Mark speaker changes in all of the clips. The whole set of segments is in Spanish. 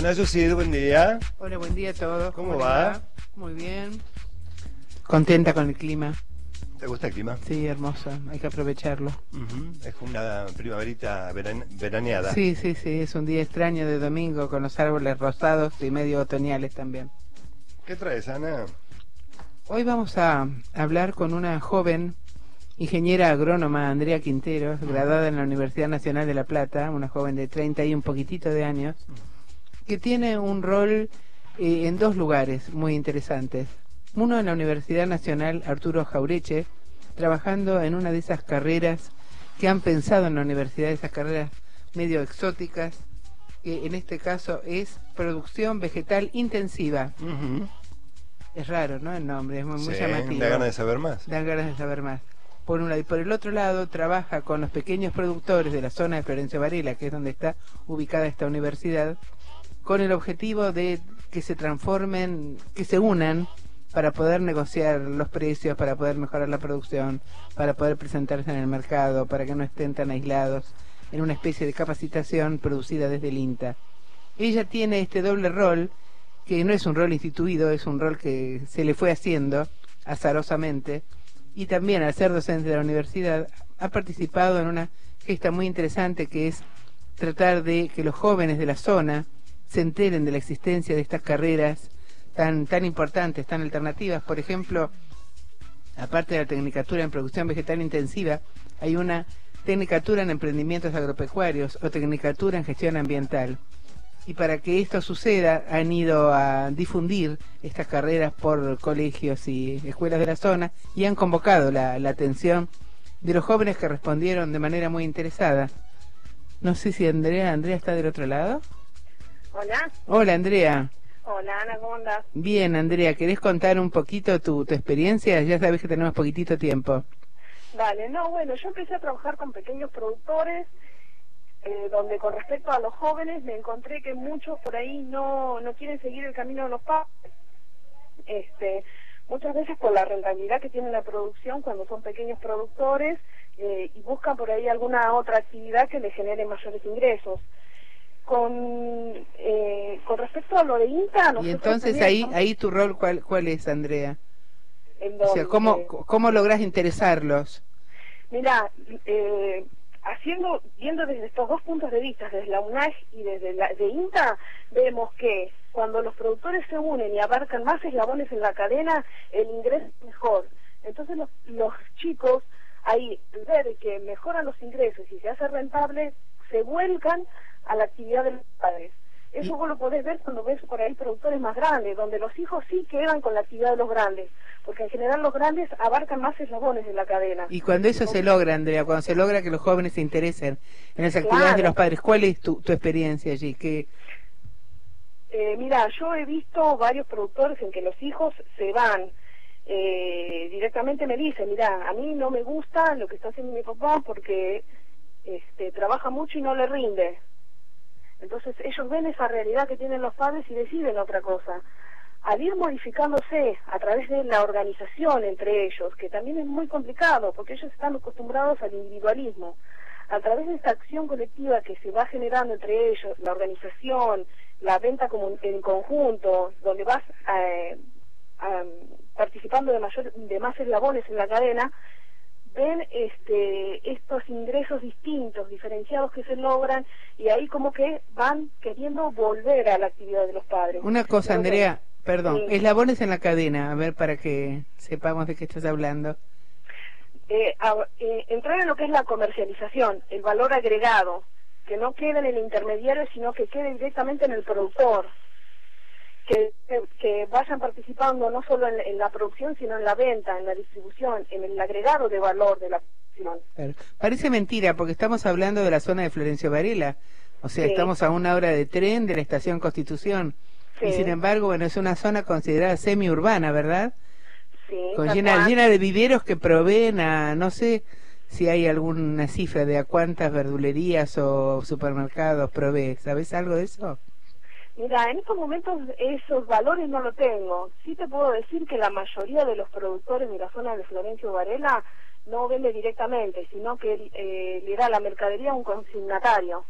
Speaker 1: Ana Yusid, buen día.
Speaker 2: Hola, buen día a todos.
Speaker 1: ¿Cómo
Speaker 2: les
Speaker 1: va?
Speaker 2: Muy bien. Contenta con el clima.
Speaker 1: ¿Te gusta el clima?
Speaker 2: Sí, hermoso. Hay que aprovecharlo.
Speaker 1: Ujú, Es una primaverita veran- veraneada.
Speaker 2: Sí, sí, sí. Es un día extraño de domingo con los árboles rosados y medio otoñales también.
Speaker 1: ¿Qué traes, Ana?
Speaker 2: Hoy vamos a hablar con una joven ingeniera agrónoma, Andrea Quinteros, graduada en la Universidad Nacional de La Plata, una joven de 30 y un poquitito de años, que tiene un rol eh, en dos lugares muy interesantes. Uno en la Universidad Nacional Arturo Jaureche, trabajando en una de esas carreras que han pensado en la universidad, esas carreras medio exóticas, que en este caso es producción vegetal intensiva. Es raro, ¿no? El nombre, es muy, muy
Speaker 1: Sí,
Speaker 2: llamativo.
Speaker 1: da ganas de saber más.
Speaker 2: Dan ganas de saber más. Por un lado. Y por el otro lado, trabaja con los pequeños productores de la zona de Florencio Varela, que es donde está ubicada esta universidad, con el objetivo de que se transformen, que se unan para poder negociar los precios, para poder mejorar la producción, para poder presentarse en el mercado, para que no estén tan aislados en una especie de capacitación producida desde el INTA. Ella tiene este doble rol, que no es un rol instituido, es un rol que se le fue haciendo azarosamente, y también al ser docente de la universidad ha participado en una gesta muy interesante que es tratar de que los jóvenes de la zona se enteren de la existencia de estas carreras tan tan importantes, tan alternativas. Por ejemplo, aparte de la tecnicatura en producción vegetal intensiva, hay una tecnicatura en emprendimientos agropecuarios o tecnicatura en gestión ambiental. Y para que esto suceda, han ido a difundir estas carreras por colegios y escuelas de la zona y han convocado la, la atención de los jóvenes que respondieron de manera muy interesada. No sé si Andrea, Andrea está del otro lado.
Speaker 3: Hola,
Speaker 2: Hola Andrea.
Speaker 3: hola Ana, ¿cómo andás?
Speaker 2: Bien Andrea, ¿querés contar un poquito tu, tu experiencia? Ya sabes que tenemos poquitito tiempo.
Speaker 3: Vale, no, bueno, yo empecé a trabajar con pequeños productores, eh, donde con respecto a los jóvenes me encontré que muchos por ahí no, no quieren seguir el camino de los padres. Este, muchas veces por la rentabilidad que tiene la producción cuando son pequeños productores eh, y buscan por ahí alguna otra actividad que les genere mayores ingresos. Con, lo de INTA,
Speaker 2: Y entonces
Speaker 3: también
Speaker 2: ahí, ahí tu rol, ¿cuál, cuál es Andrea?
Speaker 3: en
Speaker 2: O sea, ¿cómo, ¿cómo lográs interesarlos?
Speaker 3: Mira, eh, haciendo, viendo desde estos dos puntos de vista, desde la UNAG y desde la de INTA, vemos que cuando los productores se unen y abarcan más eslabones en la cadena, el ingreso es mejor. Entonces los, los chicos, ahí, ver que mejoran los ingresos y se hace rentable, se vuelcan a la actividad de los padres. Eso vos lo podés ver cuando ves por ahí productores más grandes, donde los hijos sí quedan con la actividad de los grandes, porque en general los grandes abarcan más eslabones en la cadena.
Speaker 2: Y cuando eso se logra, Andrea, cuando se logra que los jóvenes se interesen en las actividades de los padres, ¿cuál es tu, tu experiencia allí? ¿Qué,
Speaker 3: Eh, mira, yo he visto varios productores en que los hijos se van. eh, directamente me dicen, mira, a mí no me gusta lo que está haciendo mi papá porque este, trabaja mucho y no le rinde. Entonces ellos ven esa realidad que tienen los padres y deciden otra cosa. Al ir modificándose a través de la organización entre ellos, que también es muy complicado porque ellos están acostumbrados al individualismo, a través de esta acción colectiva que se va generando entre ellos, la organización, la venta en conjunto, donde vas eh, participando de, mayor, de más eslabones en la cadena, ven este, estos ingresos distintos, diferenciados que se logran y ahí como que van queriendo volver a la actividad de los padres.
Speaker 2: Una cosa,
Speaker 3: Pero
Speaker 2: Andrea, perdón,
Speaker 3: Sí.
Speaker 2: eslabones en la cadena, a ver para que sepamos de qué estás hablando.
Speaker 3: eh, a- eh, entrar en lo que es la comercialización, el valor agregado, que no quede en el intermediario, sino que quede directamente en el productor. Que, que, que vayan participando no solo en, en la producción, sino en la venta, en la distribución, en el agregado de valor de la producción.
Speaker 2: Claro. Parece mentira, porque estamos hablando de la zona de Florencio Varela. O sea,
Speaker 3: Sí.
Speaker 2: estamos a una hora de tren de la estación Constitución. Y sin embargo, bueno, es una zona considerada semi-urbana, ¿verdad?
Speaker 3: Sí,
Speaker 2: Con llena, llena de viveros que proveen a, no sé si hay alguna cifra de a cuántas verdulerías o supermercados provee. ¿Sabes algo de eso?
Speaker 3: Mira, en estos momentos esos valores no lo tengo. Sí te puedo decir que la mayoría de los productores de la zona de Florencio Varela no vende directamente, sino que eh, le da la mercadería a un consignatario.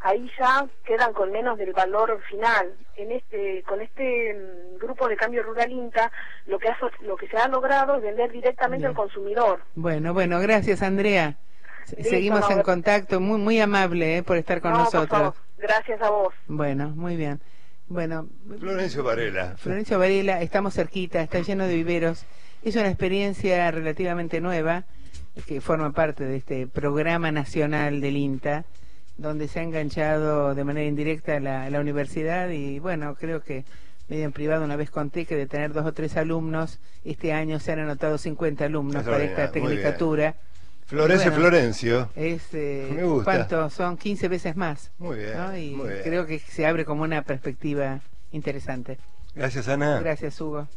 Speaker 3: ahí ya quedan con menos del valor final. En este, con este mm, grupo de cambio rural INTA, lo que, ha, lo que se ha logrado es vender directamente al consumidor.
Speaker 2: Bueno, bueno, gracias Andrea. Seguimos en contacto, muy muy amable eh, por estar con nosotros.
Speaker 3: Gracias a vos.
Speaker 2: Bueno, muy bien. Bueno,
Speaker 1: Florencio Varela.
Speaker 2: Florencio Varela, estamos cerquita, está lleno de viveros. Es una experiencia relativamente nueva que forma parte de este programa nacional del INTA, donde se ha enganchado de manera indirecta la, la universidad y bueno, creo que medio en privado una vez conté que de tener dos o tres alumnos, este año se han anotado 50 alumnos para esta tecnicatura.
Speaker 1: Florencio Florencio.
Speaker 2: Es, eh, Me gusta. ¿Cuánto? Son 15 veces más.
Speaker 1: Muy bien,
Speaker 2: Y creo que se abre como una perspectiva interesante.
Speaker 1: Gracias, Ana.
Speaker 2: Gracias, Hugo.